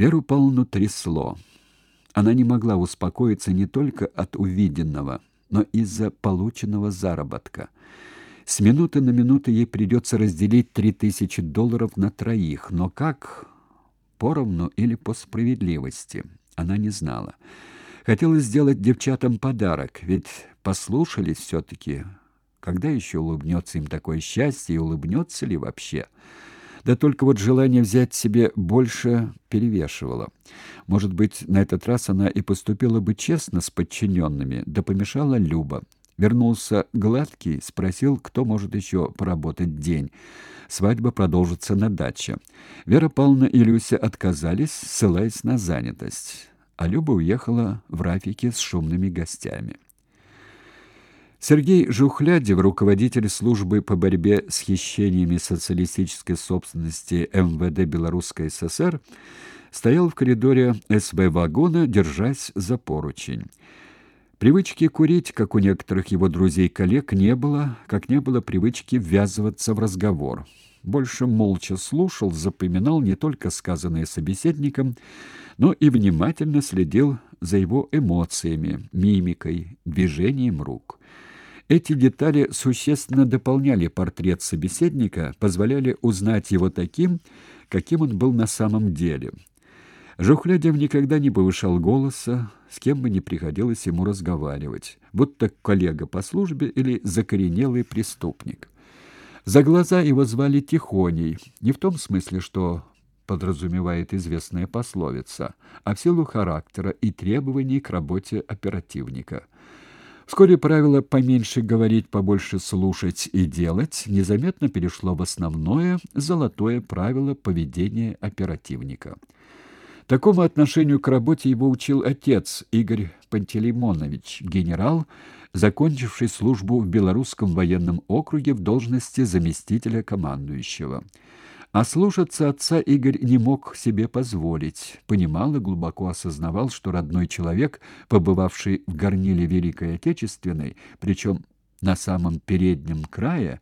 Веру полну трясло. Она не могла успокоиться не только от увиденного, но из-за полученного заработка. С минуты на минуту ей придется разделить три тысячи долларов на троих, но как поровну или по справедливости, она не знала. Хотела сделать девчатам подарок, ведь послушались все таки Когда еще улыбнется им такое счастье и улыбнется ли вообще? Да только вот желание взять себе больше перевешивало. Может быть, на этот раз она и поступила бы честно с подчиненными, да помешала Люба. Вернулся гладкий, спросил, кто может еще поработать день. Свадьба продолжится на даче. Вера Павловна и Люся отказались, ссылаясь на занятость. А Люба уехала в Рафике с шумными гостями. Сергей Жухлядев, руководитель службы по борьбе с хищениями социалистической собственности МВД Белорусской ССР, стоял в коридоре СВ-вагона, держась за поручень. Привычки курить, как у некоторых его друзей-коллег, не было, как не было привычки ввязываться в разговор. Больше молча слушал, запоминал не только сказанное собеседником, но и внимательно следил за его эмоциями, мимикой, движением рук. Эти детали существенно дополняли портрет собеседника, позволяли узнать его таким, каким он был на самом деле. Жухлядев никогда не повышал голоса, с кем бы ни приходилось ему разговаривать, будто коллега по службе или закоренелый преступник. За глаза его звали Тихоней, не в том смысле, что подразумевает известная пословица, а в силу характера и требований к работе оперативника – Вскоре правило поменьше говорить, побольше слушать и делать незаметно перешло в основное золотое правило поведения оперативника. Такому отношению к работе его учил отец Игорь Пантелеймонович, генерал, закончивший службу в Белорусском военном округе в должности заместителя командующего. А слушаться отца Игорь не мог себе позволить. Понимал и глубоко осознавал, что родной человек, побывавший в горниле Великой Отечественной, причем на самом переднем крае,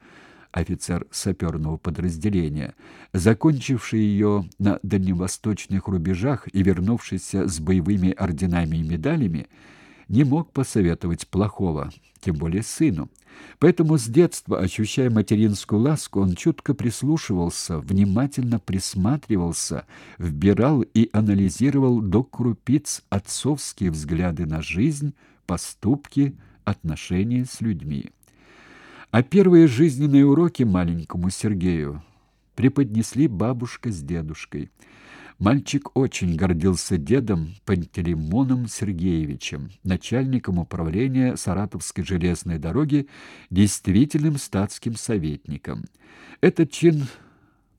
офицер саперного подразделения, закончивший ее на дальневосточных рубежах и вернувшийся с боевыми орденами и медалями, не мог посоветовать плохого, тем более сыну. Поэтому с детства, ощущая материнскую ласку, он чутко прислушивался, внимательно присматривался, вбирал и анализировал до крупиц отцовские взгляды на жизнь, поступки, отношения с людьми. А первые жизненные уроки маленькому Сергею преподнесли бабушка с дедушкой – Мальчик очень гордился дедом Пантелеймоном Сергеевичем, начальником управления Саратовской железной дороги, действительным статским советником. Этот чин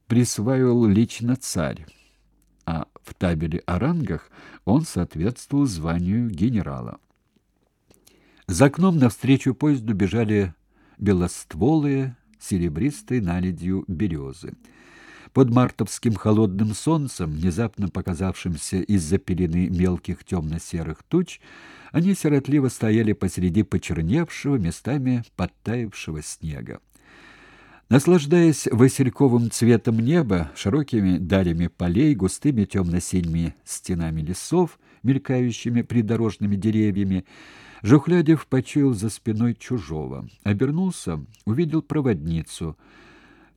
присваивал лично царь, а в табеле о рангах он соответствовал званию генерала. За окном навстречу поезду бежали белостволые, серебристые наледью березы. Под мартовским холодным солнцем, внезапно показавшимся из-за пелены мелких темно-серых туч, они сиротливо стояли посреди почерневшего, местами подтаявшего снега. Наслаждаясь васильковым цветом неба, широкими далями полей, густыми темно-синими стенами лесов, мелькающими придорожными деревьями, Жухлядев почуял за спиной чужого. Обернулся, увидел проводницу —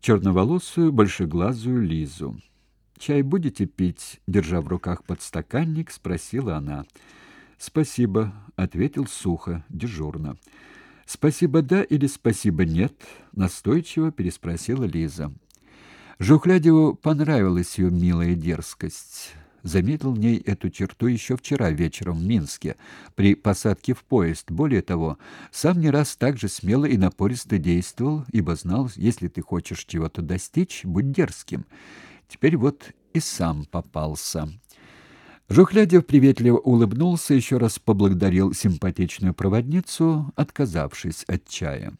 черноволосую, большеглазую Лизу. «Чай будете пить?» — держа в руках подстаканник, спросила она. «Спасибо», — ответил сухо, дежурно. «Спасибо да или спасибо нет?» — настойчиво переспросила Лиза. Жухлядеву понравилась ее милая дерзкость заметил в ней эту черту еще вчера вечером в Минске при посадке в поезд. Более того, сам не раз так же смело и напористо действовал, ибо знал, если ты хочешь чего-то достичь, будь дерзким. Теперь вот и сам попался. Жухлядев приветливо улыбнулся, еще раз поблагодарил симпатичную проводницу, отказавшись от чая.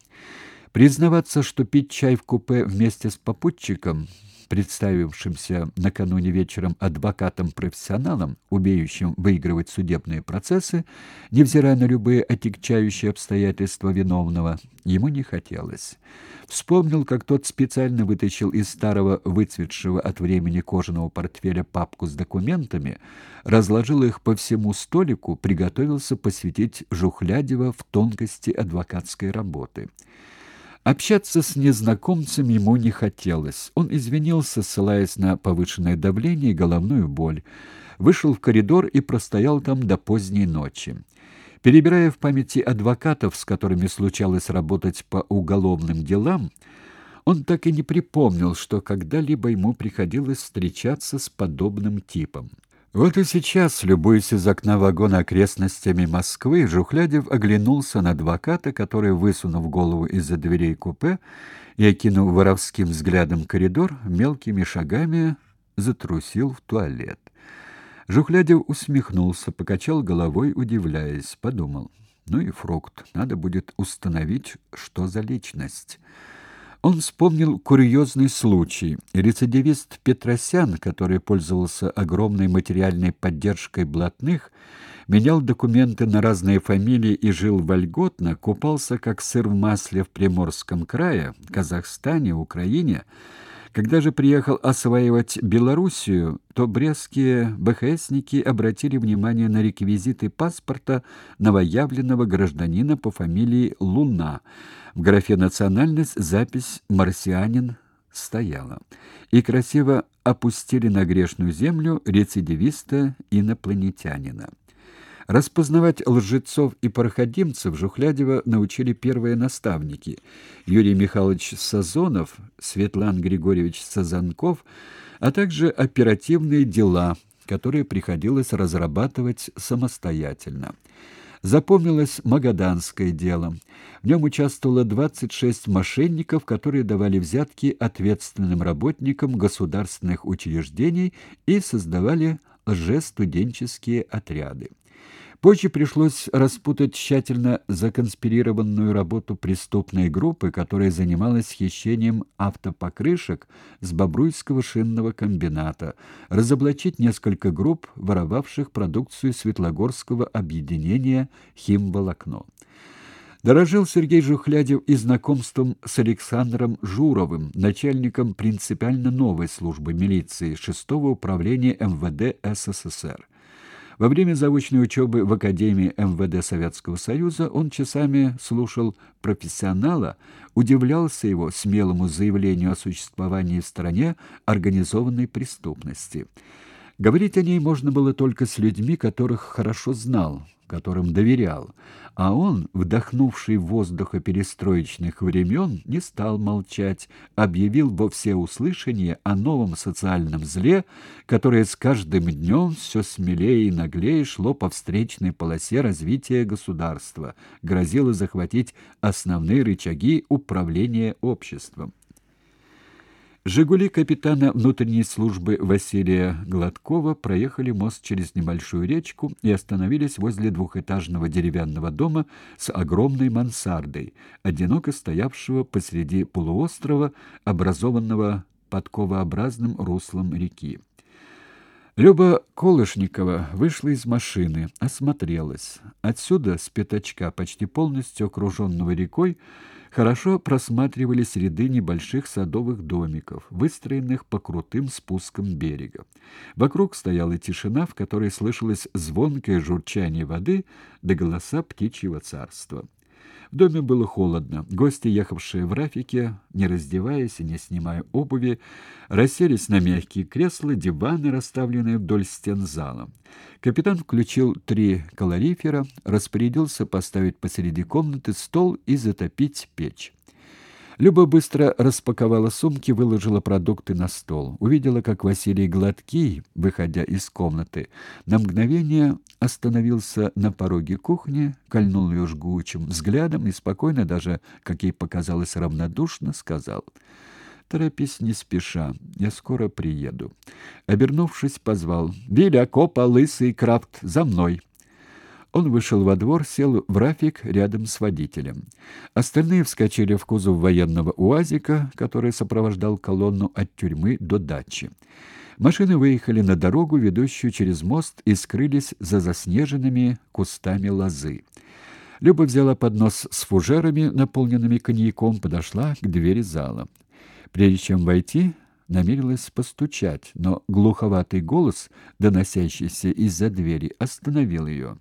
Признаваться, что пить чай в купе вместе с попутчиком представившимся накануне вечером адвокатом-профессионалом, умеющим выигрывать судебные процессы, невзирая на любые отягчающие обстоятельства виновного, ему не хотелось. Вспомнил, как тот специально вытащил из старого выцветшего от времени кожаного портфеля папку с документами, разложил их по всему столику, приготовился посвятить Жухлядева в тонкости адвокатской работы. Общаться с незнакомцем ему не хотелось. Он извинился, ссылаясь на повышенное давление и головную боль. Вышел в коридор и простоял там до поздней ночи. Перебирая в памяти адвокатов, с которыми случалось работать по уголовным делам, он так и не припомнил, что когда-либо ему приходилось встречаться с подобным типом. Вот и сейчас, любуясь из окна вагона окрестностями Москвы, Жухлядев оглянулся на адвоката, который, высунув голову из-за дверей купе и окинув воровским взглядом коридор, мелкими шагами затрусил в туалет. Жухлядев усмехнулся, покачал головой, удивляясь, подумал: "Ну и фрукт. Надо будет установить, что за личность". Он вспомнил курьезный случай. Рецидивист Петросян, который пользовался огромной материальной поддержкой блатных, менял документы на разные фамилии и жил вольготно, купался как сыр в масле в Приморском крае, Казахстане, Украине. Когда же приехал осваивать Белоруссию, то брестские БХСники обратили внимание на реквизиты паспорта новоявленного гражданина по фамилии Луна – в графе «Национальность» запись «Марсианин» стояла. И красиво опустили на грешную землю рецидивиста-инопланетянина. Распознавать лжецов и проходимцев Жухлядева научили первые наставники Юрий Михайлович Сазонов, Светлан Григорьевич Сазанков, а также оперативные дела, которые приходилось разрабатывать самостоятельно. Запомнилось магаданское дело. В нем участвовало 26 мошенников, которые давали взятки ответственным работникам государственных учреждений и создавали лжестуденческие отряды. Позже пришлось распутать тщательно законспирированную работу преступной группы, которая занималась хищением автопокрышек с Бобруйского шинного комбината, разоблачить несколько групп, воровавших продукцию Светлогорского объединения «Химволокно». Дорожил Сергей Жухлядев и знакомством с Александром Журовым, начальником принципиально новой службы милиции 6-го управления МВД СССР. Во время заочной учебы в Академии МВД Советского Союза он часами слушал профессионала, удивлялся его смелому заявлению о существовании в стране организованной преступности. Говорить о ней можно было только с людьми, которых хорошо знал, которым доверял, а он, вдохнувший воздуха перестроечных времен, не стал молчать, объявил во всеуслышание о новом социальном зле, которое с каждым днем все смелее и наглее шло по встречной полосе развития государства, грозило захватить основные рычаги управления обществом. «Жигули» капитана внутренней службы Василия Гладкова проехали мост через небольшую речку и остановились возле двухэтажного деревянного дома с огромной мансардой, одиноко стоявшего посреди полуострова, образованного подковообразным руслом реки. Люба Колышникова вышла из машины, осмотрелась. Отсюда, с пятачка, почти полностью окруженного рекой, хорошо просматривались ряды небольших садовых домиков, выстроенных по крутым спускам берега. Вокруг стояла тишина, в которой слышалось звонкое журчание воды да голоса птичьего царства. В доме было холодно. Гости, ехавшие в Рафике, не раздеваясь и не снимая обуви, расселись на мягкие кресла, диваны, расставленные вдоль стен зала. Капитан включил три калорифера, распорядился поставить посреди комнаты стол и затопить печь. Люба быстро распаковала сумки, выложила продукты на стол. Увидела, как Василий Гладкий, выходя из комнаты, на мгновение остановился на пороге кухни, кольнул ее жгучим взглядом и спокойно, даже, как ей показалось, равнодушно сказал «Торопись не спеша, я скоро приеду». Обернувшись, позвал «Виля, Копа, Лысый, Крафт, за мной!» Он вышел во двор, сел в рафик рядом с водителем. Остальные вскочили в кузов военного УАЗика, который сопровождал колонну от тюрьмы до дачи. Машины выехали на дорогу, ведущую через мост, и скрылись за заснеженными кустами лозы. Люба взяла поднос с фужерами, наполненными коньяком, подошла к двери зала. Прежде чем войти, намерилась постучать, но глуховатый голос, доносящийся из-за двери, остановил ее.